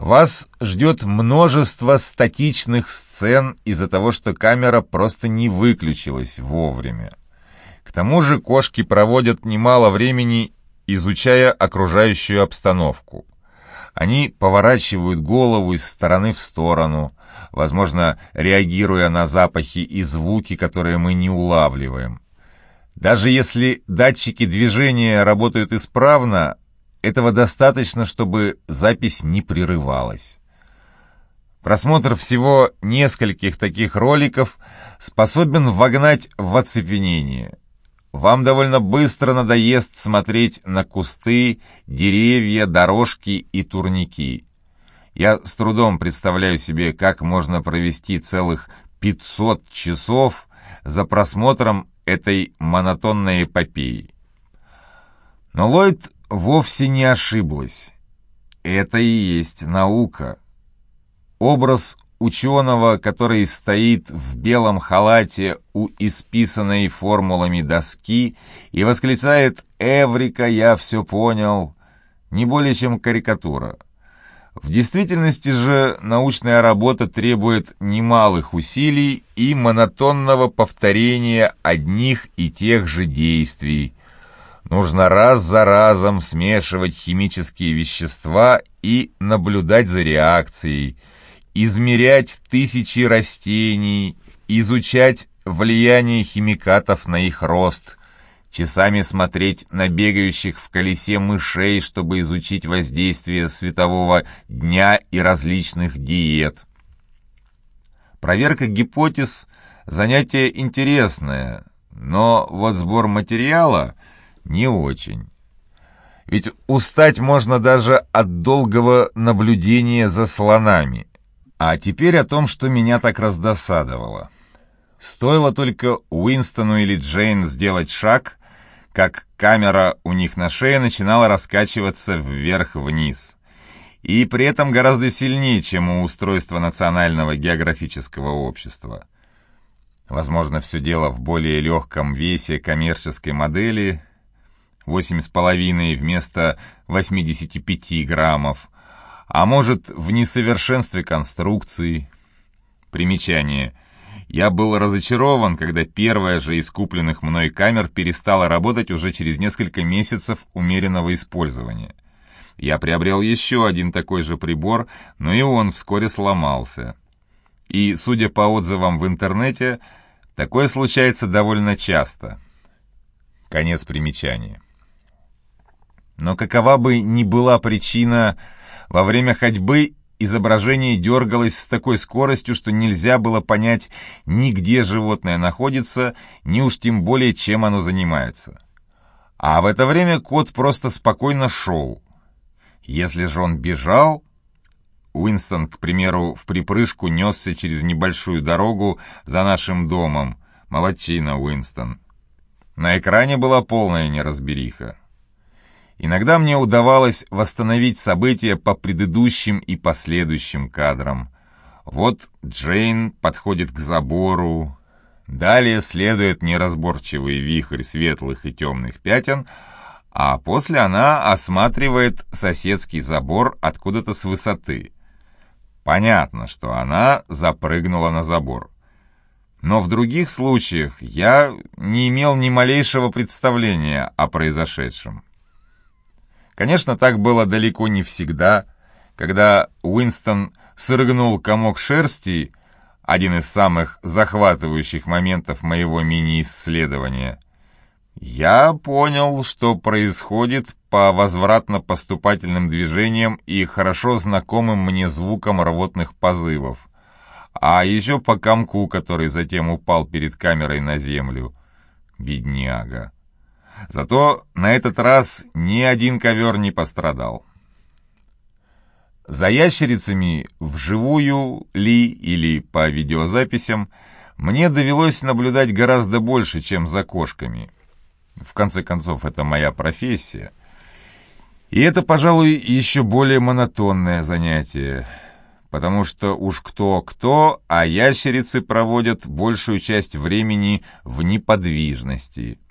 Вас ждет множество статичных сцен из-за того, что камера просто не выключилась вовремя. К тому же кошки проводят немало времени, изучая окружающую обстановку. Они поворачивают голову из стороны в сторону, возможно, реагируя на запахи и звуки, которые мы не улавливаем. Даже если датчики движения работают исправно, этого достаточно, чтобы запись не прерывалась. Просмотр всего нескольких таких роликов способен вогнать в оцепенение. Вам довольно быстро надоест смотреть на кусты, деревья, дорожки и турники. Я с трудом представляю себе, как можно провести целых 500 часов за просмотром этой монотонной эпопеи. Но Ллойд вовсе не ошиблась. Это и есть наука. Образ ученого, который стоит в белом халате у исписанной формулами доски и восклицает «Эврика, я все понял», не более чем карикатура. В действительности же научная работа требует немалых усилий и монотонного повторения одних и тех же действий, Нужно раз за разом смешивать химические вещества и наблюдать за реакцией, измерять тысячи растений, изучать влияние химикатов на их рост, часами смотреть на бегающих в колесе мышей, чтобы изучить воздействие светового дня и различных диет. Проверка гипотез – занятие интересное, но вот сбор материала – не очень. Ведь устать можно даже от долгого наблюдения за слонами. А теперь о том, что меня так раздосадовало. Стоило только Уинстону или Джейн сделать шаг, как камера у них на шее начинала раскачиваться вверх-вниз. И при этом гораздо сильнее, чем у устройства Национального географического общества. Возможно, все дело в более легком весе коммерческой модели, 8,5 вместо 85 граммов, а может в несовершенстве конструкции. Примечание. Я был разочарован, когда первая же из купленных мной камер перестала работать уже через несколько месяцев умеренного использования. Я приобрел еще один такой же прибор, но и он вскоре сломался. И, судя по отзывам в интернете, такое случается довольно часто. Конец примечания. Но какова бы ни была причина, во время ходьбы изображение дергалось с такой скоростью, что нельзя было понять ни где животное находится, ни уж тем более, чем оно занимается. А в это время кот просто спокойно шел. Если же он бежал... Уинстон, к примеру, в припрыжку несся через небольшую дорогу за нашим домом. Молодчина, Уинстон. На экране была полная неразбериха. Иногда мне удавалось восстановить события по предыдущим и последующим кадрам. Вот Джейн подходит к забору, далее следует неразборчивый вихрь светлых и темных пятен, а после она осматривает соседский забор откуда-то с высоты. Понятно, что она запрыгнула на забор. Но в других случаях я не имел ни малейшего представления о произошедшем. Конечно, так было далеко не всегда. Когда Уинстон срыгнул комок шерсти, один из самых захватывающих моментов моего мини-исследования, я понял, что происходит по возвратно-поступательным движениям и хорошо знакомым мне звукам рвотных позывов, а еще по комку, который затем упал перед камерой на землю. Бедняга. Зато на этот раз ни один ковер не пострадал. За ящерицами вживую ли или по видеозаписям мне довелось наблюдать гораздо больше, чем за кошками. В конце концов, это моя профессия. И это, пожалуй, еще более монотонное занятие, потому что уж кто-кто, а ящерицы проводят большую часть времени в неподвижности –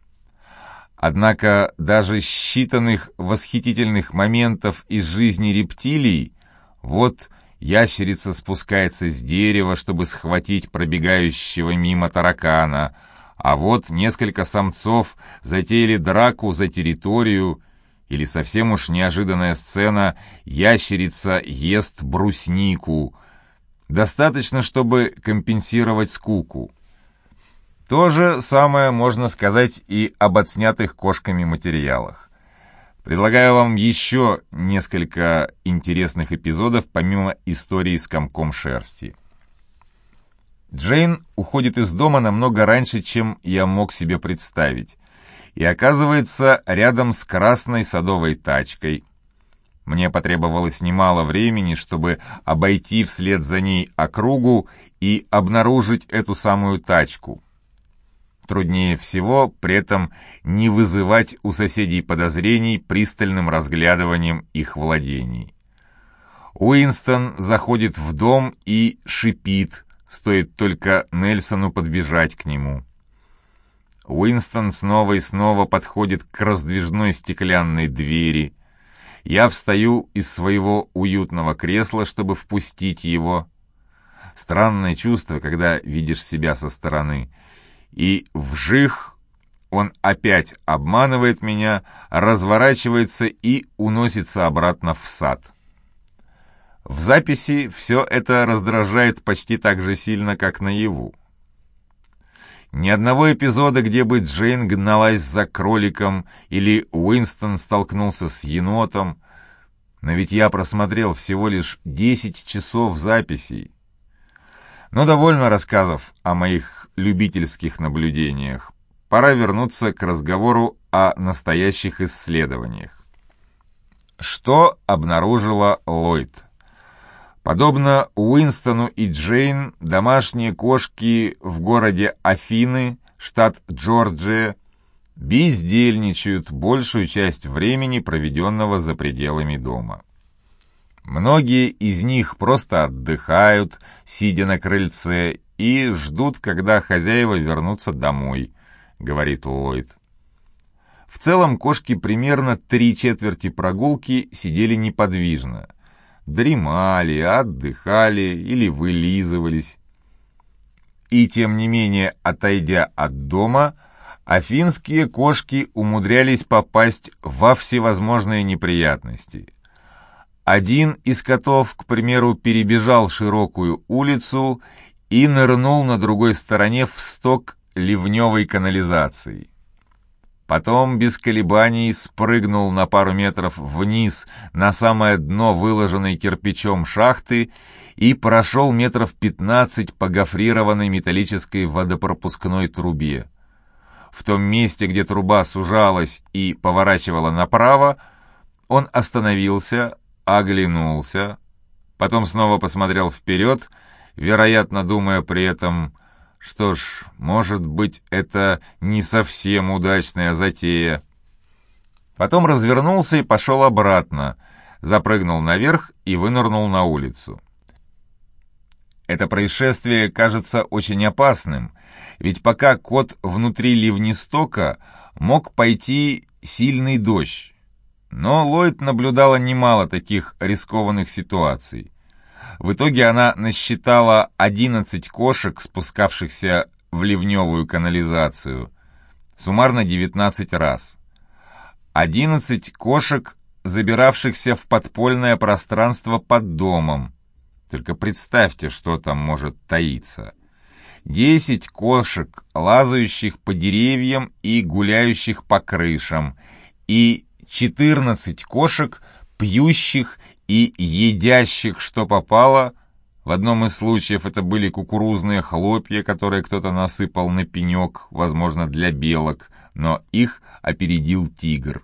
Однако даже считанных восхитительных моментов из жизни рептилий Вот ящерица спускается с дерева, чтобы схватить пробегающего мимо таракана, а вот несколько самцов затеяли драку за территорию, или совсем уж неожиданная сцена «Ящерица ест бруснику». Достаточно, чтобы компенсировать скуку. То же самое можно сказать и об отснятых кошками материалах. Предлагаю вам еще несколько интересных эпизодов, помимо истории с комком шерсти. Джейн уходит из дома намного раньше, чем я мог себе представить, и оказывается рядом с красной садовой тачкой. Мне потребовалось немало времени, чтобы обойти вслед за ней округу и обнаружить эту самую тачку. Труднее всего при этом не вызывать у соседей подозрений пристальным разглядыванием их владений. Уинстон заходит в дом и шипит, стоит только Нельсону подбежать к нему. Уинстон снова и снова подходит к раздвижной стеклянной двери. Я встаю из своего уютного кресла, чтобы впустить его. Странное чувство, когда видишь себя со стороны — и вжих он опять обманывает меня, разворачивается и уносится обратно в сад. В записи все это раздражает почти так же сильно, как наяву. Ни одного эпизода, где бы Джейн гналась за кроликом или Уинстон столкнулся с енотом, но ведь я просмотрел всего лишь 10 часов записей. Но довольно рассказов о моих любительских наблюдениях. Пора вернуться к разговору о настоящих исследованиях. Что обнаружила Ллойд? Подобно Уинстону и Джейн, домашние кошки в городе Афины, штат Джорджия, бездельничают большую часть времени, проведенного за пределами дома. Многие из них просто отдыхают, сидя на крыльце, и ждут, когда хозяева вернутся домой, говорит Ллойд. В целом кошки примерно три четверти прогулки сидели неподвижно. Дремали, отдыхали или вылизывались. И тем не менее, отойдя от дома, афинские кошки умудрялись попасть во всевозможные неприятности – один из котов, к примеру, перебежал широкую улицу и нырнул на другой стороне в сток ливневой канализации. Потом без колебаний спрыгнул на пару метров вниз на самое дно выложенной кирпичом шахты и прошел метров пятнадцать по гофрированной металлической водопропускной трубе. В том месте, где труба сужалась и поворачивала направо, он остановился, оглянулся, потом снова посмотрел вперед, вероятно, думая при этом, что ж, может быть, это не совсем удачная затея. Потом развернулся и пошел обратно, запрыгнул наверх и вынырнул на улицу. Это происшествие кажется очень опасным, ведь пока кот внутри ливнистока мог пойти сильный дождь, но Ллойд наблюдала немало таких рискованных ситуаций. В итоге она насчитала 11 кошек, спускавшихся в ливневую канализацию, суммарно 19 раз. 11 кошек, забиравшихся в подпольное пространство под домом. Только представьте, что там может таиться. 10 кошек, лазающих по деревьям и гуляющих по крышам, и 14 кошек, пьющих и едящих, что попало. В одном из случаев это были кукурузные хлопья, которые кто-то насыпал на пенек, возможно, для белок, но их опередил тигр.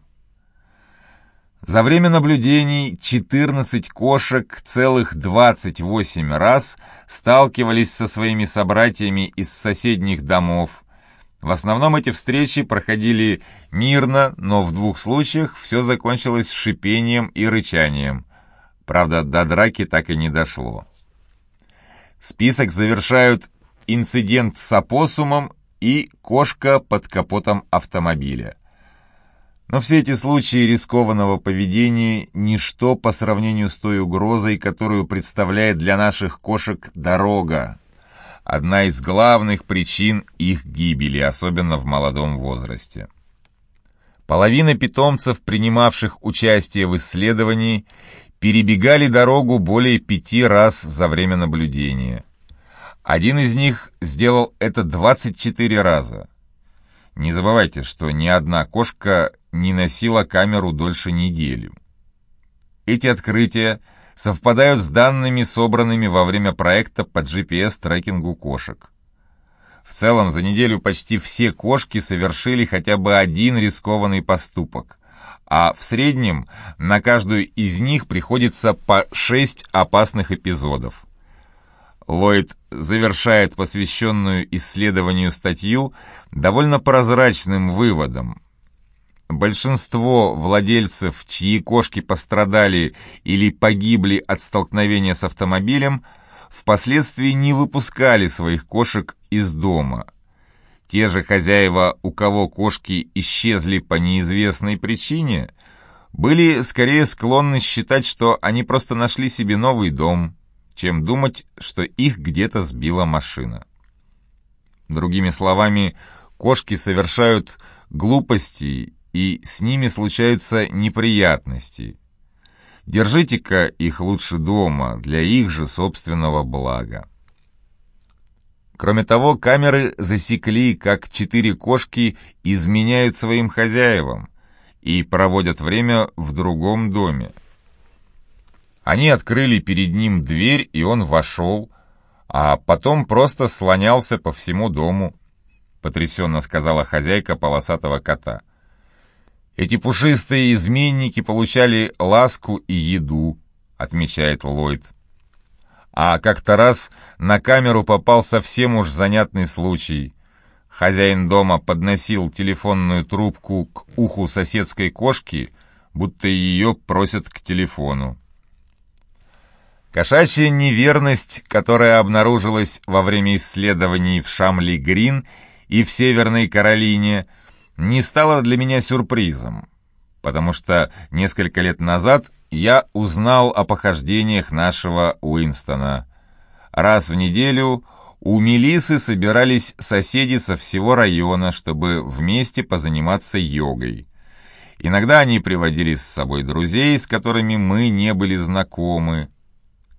За время наблюдений 14 кошек целых 28 раз сталкивались со своими собратьями из соседних домов, в основном эти встречи проходили мирно, но в двух случаях все закончилось шипением и рычанием. Правда, до драки так и не дошло. Список завершают инцидент с опоссумом и кошка под капотом автомобиля. Но все эти случаи рискованного поведения – ничто по сравнению с той угрозой, которую представляет для наших кошек дорога. Одна из главных причин их гибели, особенно в молодом возрасте. Половина питомцев, принимавших участие в исследовании, перебегали дорогу более пяти раз за время наблюдения. Один из них сделал это 24 раза. Не забывайте, что ни одна кошка не носила камеру дольше недели. Эти открытия совпадают с данными, собранными во время проекта по GPS-трекингу кошек. В целом, за неделю почти все кошки совершили хотя бы один рискованный поступок, а в среднем на каждую из них приходится по шесть опасных эпизодов. Ллойд завершает посвященную исследованию статью довольно прозрачным выводом. Большинство владельцев, чьи кошки пострадали или погибли от столкновения с автомобилем, впоследствии не выпускали своих кошек из дома. Те же хозяева, у кого кошки исчезли по неизвестной причине, были скорее склонны считать, что они просто нашли себе новый дом, чем думать, что их где-то сбила машина. Другими словами, кошки совершают глупости и с ними случаются неприятности. Держите-ка их лучше дома, для их же собственного блага. Кроме того, камеры засекли, как четыре кошки изменяют своим хозяевам и проводят время в другом доме. Они открыли перед ним дверь, и он вошел, а потом просто слонялся по всему дому, потрясенно сказала хозяйка полосатого кота. Эти пушистые изменники получали ласку и еду, отмечает Ллойд. А как-то раз на камеру попал совсем уж занятный случай. Хозяин дома подносил телефонную трубку к уху соседской кошки, будто ее просят к телефону. Кошачья неверность, которая обнаружилась во время исследований в Шамли-Грин и в Северной Каролине – не стало для меня сюрпризом, потому что несколько лет назад я узнал о похождениях нашего Уинстона. Раз в неделю у Мелисы собирались соседи со всего района, чтобы вместе позаниматься йогой. Иногда они приводили с собой друзей, с которыми мы не были знакомы.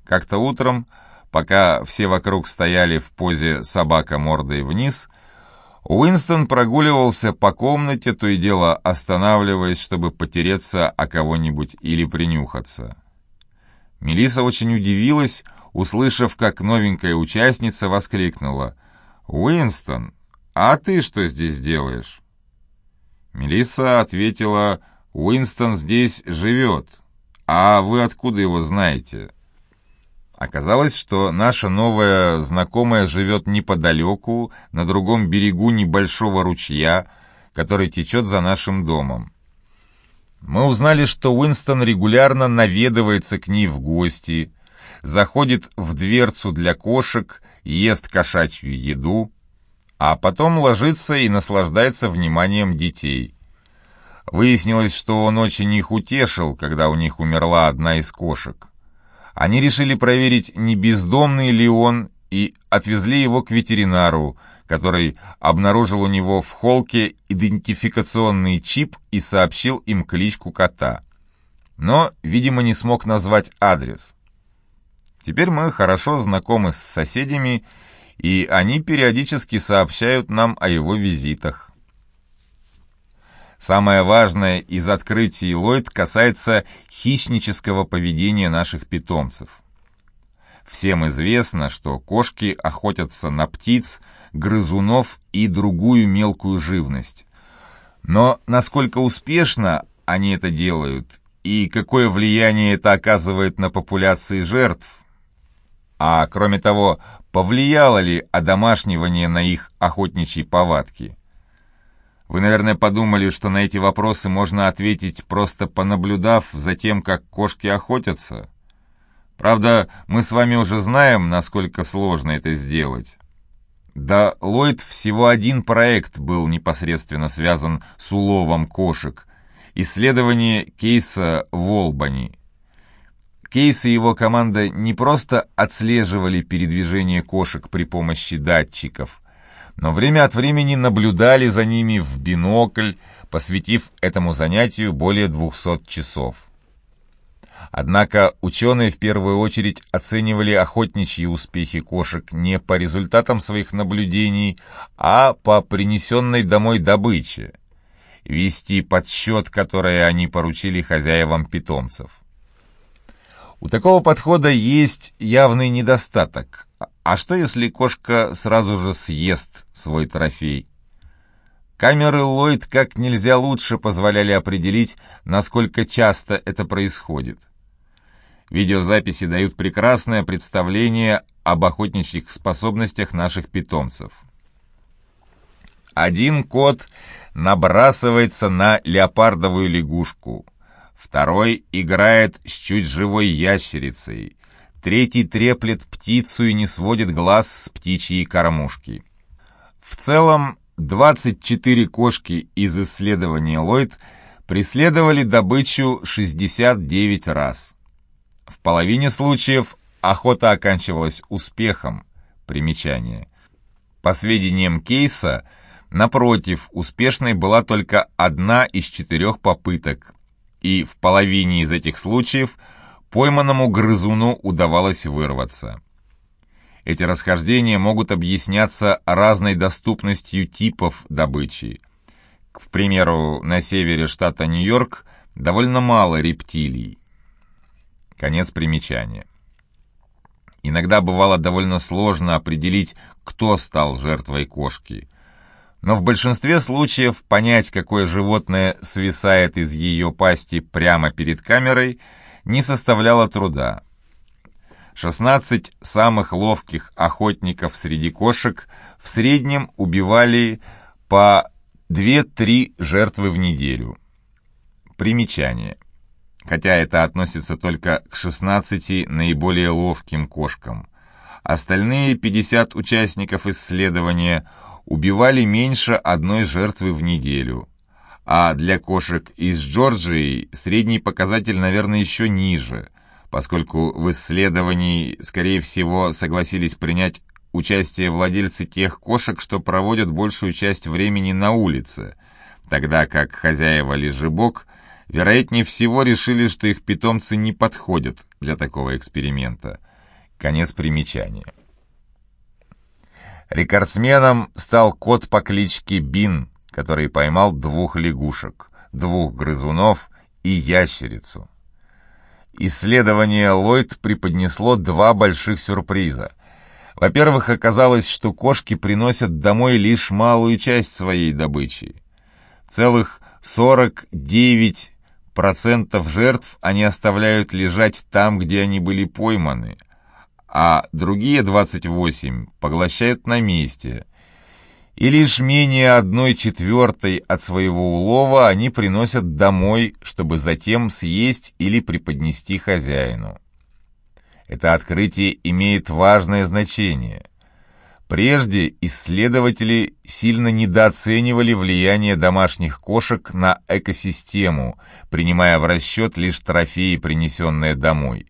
Как-то утром, пока все вокруг стояли в позе собака мордой вниз, Уинстон прогуливался по комнате, то и дело останавливаясь, чтобы потереться о кого-нибудь или принюхаться. Мелиса очень удивилась, услышав, как новенькая участница воскликнула. «Уинстон, а ты что здесь делаешь?» Мелисса ответила, «Уинстон здесь живет. А вы откуда его знаете?» Оказалось, что наша новая знакомая живет неподалеку, на другом берегу небольшого ручья, который течет за нашим домом. Мы узнали, что Уинстон регулярно наведывается к ней в гости, заходит в дверцу для кошек, ест кошачью еду, а потом ложится и наслаждается вниманием детей. Выяснилось, что он очень их утешил, когда у них умерла одна из кошек. Они решили проверить, не бездомный ли он, и отвезли его к ветеринару, который обнаружил у него в холке идентификационный чип и сообщил им кличку кота. Но, видимо, не смог назвать адрес. Теперь мы хорошо знакомы с соседями, и они периодически сообщают нам о его визитах. Самое важное из открытий Ллойд касается хищнического поведения наших питомцев. Всем известно, что кошки охотятся на птиц, грызунов и другую мелкую живность. Но насколько успешно они это делают и какое влияние это оказывает на популяции жертв, а кроме того, повлияло ли одомашнивание на их охотничьи повадки – вы, наверное, подумали, что на эти вопросы можно ответить, просто понаблюдав за тем, как кошки охотятся. Правда, мы с вами уже знаем, насколько сложно это сделать. Да, Ллойд всего один проект был непосредственно связан с уловом кошек, исследование кейса в Олбани. Кейс и его команда не просто отслеживали передвижение кошек при помощи датчиков, но время от времени наблюдали за ними в бинокль, посвятив этому занятию более 200 часов. Однако ученые в первую очередь оценивали охотничьи успехи кошек не по результатам своих наблюдений, а по принесенной домой добыче, вести подсчет, который они поручили хозяевам питомцев. У такого подхода есть явный недостаток. А что если кошка сразу же съест свой трофей? Камеры Ллойд как нельзя лучше позволяли определить, насколько часто это происходит. Видеозаписи дают прекрасное представление об охотничьих способностях наших питомцев. Один кот набрасывается на леопардовую лягушку, второй играет с чуть живой ящерицей, третий треплет птицу и не сводит глаз с птичьей кормушки. В целом, 24 кошки из исследования Ллойд преследовали добычу 69 раз. В половине случаев охота оканчивалась успехом. Примечание. По сведениям Кейса, напротив, успешной была только одна из четырех попыток, и в половине из этих случаев пойманному грызуну удавалось вырваться. Эти расхождения могут объясняться разной доступностью типов добычи. К примеру, на севере штата Нью-Йорк довольно мало рептилий. Конец примечания. Иногда бывало довольно сложно определить, кто стал жертвой кошки. Но в большинстве случаев понять, какое животное свисает из ее пасти прямо перед камерой, не составляло труда. 16 самых ловких охотников среди кошек в среднем убивали по 2-3 жертвы в неделю. Примечание хотя это относится только к 16 наиболее ловким кошкам. Остальные 50 участников исследования убивали меньше одной жертвы в неделю. А для кошек из Джорджии средний показатель, наверное, еще ниже, поскольку в исследовании, скорее всего, согласились принять участие владельцы тех кошек, что проводят большую часть времени на улице, тогда как хозяева лежебок – вероятнее всего решили, что их питомцы не подходят для такого эксперимента. Конец примечания. Рекордсменом стал кот по кличке Бин, который поймал двух лягушек, двух грызунов и ящерицу. Исследование Ллойд преподнесло два больших сюрприза. Во-первых, оказалось, что кошки приносят домой лишь малую часть своей добычи. Целых 49 процентов жертв они оставляют лежать там, где они были пойманы, а другие 28 поглощают на месте. И лишь менее одной четвертой от своего улова они приносят домой, чтобы затем съесть или преподнести хозяину. Это открытие имеет важное значение – Прежде исследователи сильно недооценивали влияние домашних кошек на экосистему, принимая в расчет лишь трофеи, принесенные домой.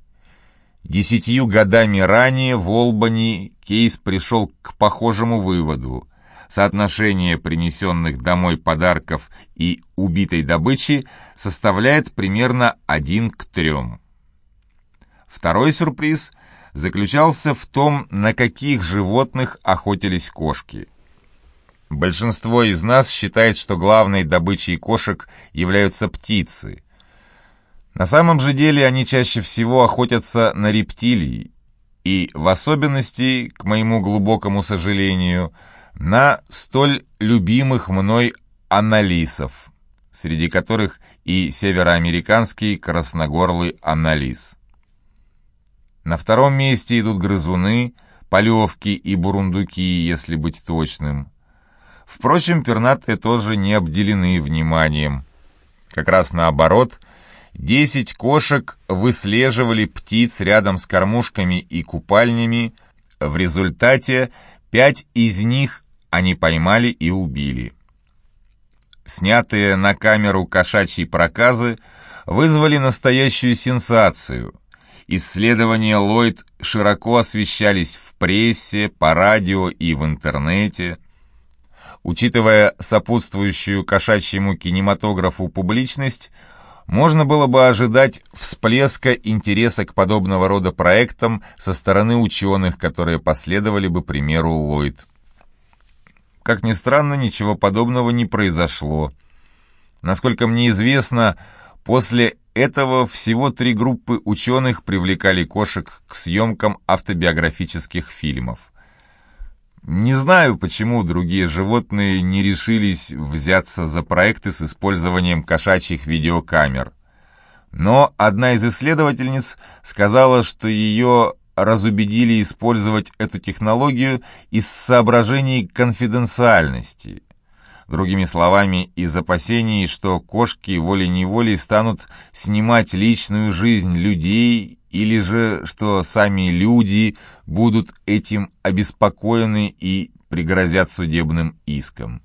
Десятью годами ранее в Олбани Кейс пришел к похожему выводу. Соотношение принесенных домой подарков и убитой добычи составляет примерно один к трем. Второй сюрприз – заключался в том, на каких животных охотились кошки. Большинство из нас считает, что главной добычей кошек являются птицы. На самом же деле они чаще всего охотятся на рептилий, и в особенности, к моему глубокому сожалению, на столь любимых мной аналисов, среди которых и североамериканский красногорлый анализ. На втором месте идут грызуны, полевки и бурундуки, если быть точным. Впрочем, пернатые тоже не обделены вниманием. Как раз наоборот, десять кошек выслеживали птиц рядом с кормушками и купальнями, в результате пять из них они поймали и убили. снятые на камеру кошачьи проказы, вызвали настоящую сенсацию. Исследования Ллойд широко освещались в прессе, по радио и в интернете. Учитывая сопутствующую кошачьему кинематографу публичность, можно было бы ожидать всплеска интереса к подобного рода проектам со стороны ученых, которые последовали бы примеру Ллойд. Как ни странно, ничего подобного не произошло. Насколько мне известно, после этого всего три группы ученых привлекали кошек к съемкам автобиографических фильмов. Не знаю, почему другие животные не решились взяться за проекты с использованием кошачьих видеокамер. Но одна из исследовательниц сказала, что ее разубедили использовать эту технологию из соображений конфиденциальности. Другими словами, из опасений, что кошки волей-неволей станут снимать личную жизнь людей или же что сами люди будут этим обеспокоены и пригрозят судебным иском.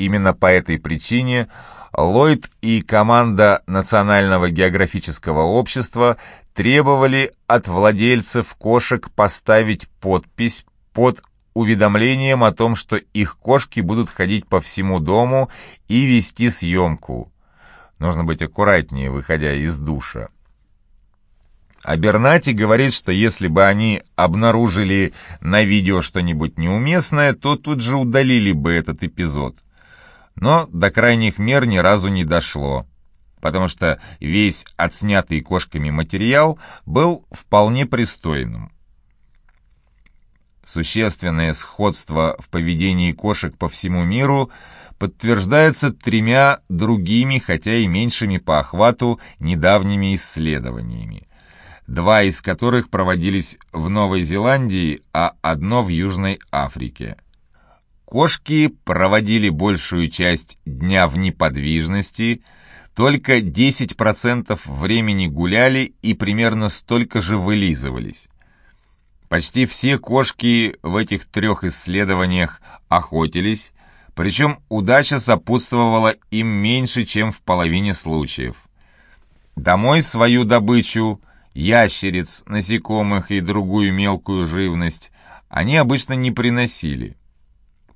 Именно по этой причине Ллойд и команда Национального географического общества требовали от владельцев кошек поставить подпись под уведомлением о том, что их кошки будут ходить по всему дому и вести съемку. Нужно быть аккуратнее, выходя из душа. А Бернати говорит, что если бы они обнаружили на видео что-нибудь неуместное, то тут же удалили бы этот эпизод. Но до крайних мер ни разу не дошло, потому что весь отснятый кошками материал был вполне пристойным. Существенное сходство в поведении кошек по всему миру подтверждается тремя другими, хотя и меньшими по охвату, недавними исследованиями два из которых проводились в Новой Зеландии, а одно в Южной Африке. Кошки проводили большую часть дня в неподвижности, только 10% времени гуляли и примерно столько же вылизывались. Почти все кошки в этих трех исследованиях охотились, причем удача сопутствовала им меньше, чем в половине случаев. Домой свою добычу ящериц, насекомых и другую мелкую живность они обычно не приносили.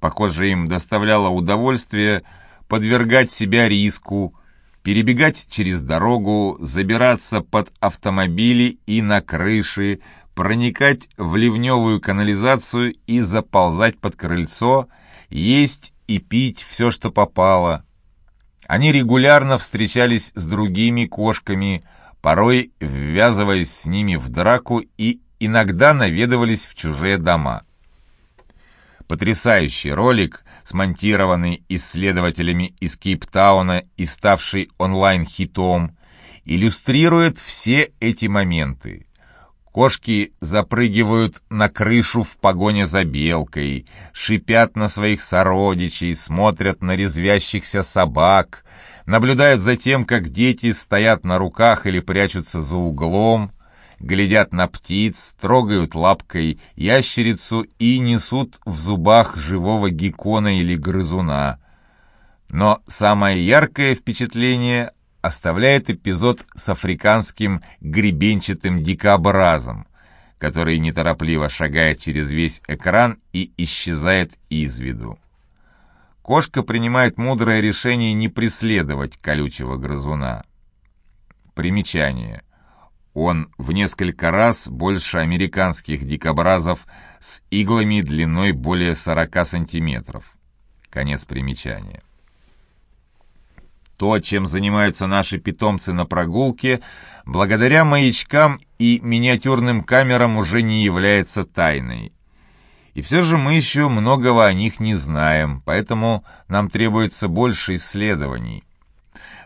Похоже, им доставляло удовольствие подвергать себя риску, перебегать через дорогу, забираться под автомобили и на крыши, проникать в ливневую канализацию и заползать под крыльцо, есть и пить все, что попало. Они регулярно встречались с другими кошками, порой ввязываясь с ними в драку и иногда наведывались в чужие дома. Потрясающий ролик, смонтированный исследователями из Кейптауна и ставший онлайн-хитом, иллюстрирует все эти моменты. Кошки запрыгивают на крышу в погоне за белкой, шипят на своих сородичей, смотрят на резвящихся собак, наблюдают за тем, как дети стоят на руках или прячутся за углом, глядят на птиц, трогают лапкой ящерицу и несут в зубах живого геккона или грызуна. Но самое яркое впечатление оставляет эпизод с африканским гребенчатым дикобразом, который неторопливо шагает через весь экран и исчезает из виду. Кошка принимает мудрое решение не преследовать колючего грызуна. Примечание. Он в несколько раз больше американских дикобразов с иглами длиной более 40 сантиметров. Конец примечания. То, чем занимаются наши питомцы на прогулке, благодаря маячкам и миниатюрным камерам уже не является тайной. И все же мы еще многого о них не знаем, поэтому нам требуется больше исследований.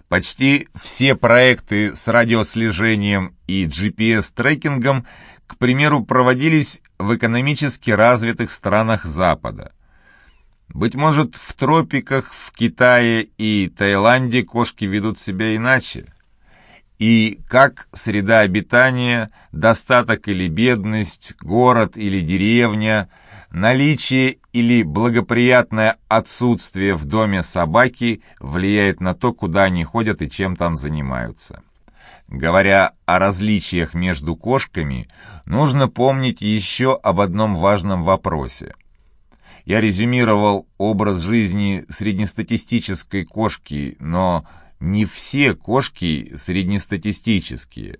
Почти все проекты с радиослежением и GPS-трекингом, к примеру, проводились в экономически развитых странах Запада. Быть может, в тропиках, в Китае и Таиланде кошки ведут себя иначе. И как среда обитания, достаток или бедность, город или деревня, наличие или благоприятное отсутствие в доме собаки влияет на то, куда они ходят и чем там занимаются. Говоря о различиях между кошками, нужно помнить еще об одном важном вопросе. Я резюмировал образ жизни среднестатистической кошки, но не все кошки среднестатистические.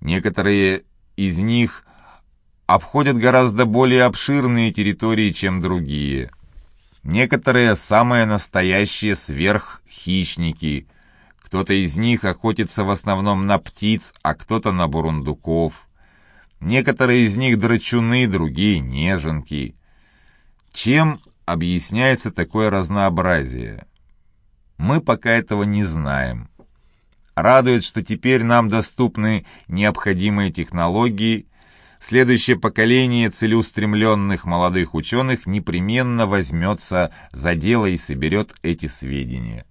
Некоторые из них обходят гораздо более обширные территории, чем другие. Некоторые самые настоящие сверххищники. Кто-то из них охотится в основном на птиц, а кто-то на бурундуков. Некоторые из них драчуны, другие неженки. Чем объясняется такое разнообразие? Мы пока этого не знаем. Радует, что теперь нам доступны необходимые технологии. Следующее поколение целеустремленных молодых ученых непременно возьмется за дело и соберет эти сведения.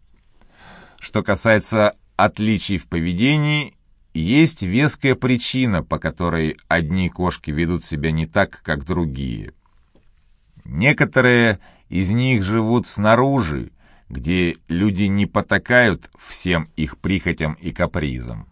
Что касается отличий в поведении, есть веская причина, по которой одни кошки ведут себя не так, как другие. Некоторые из них живут снаружи, где люди не потакают всем их прихотям и капризам.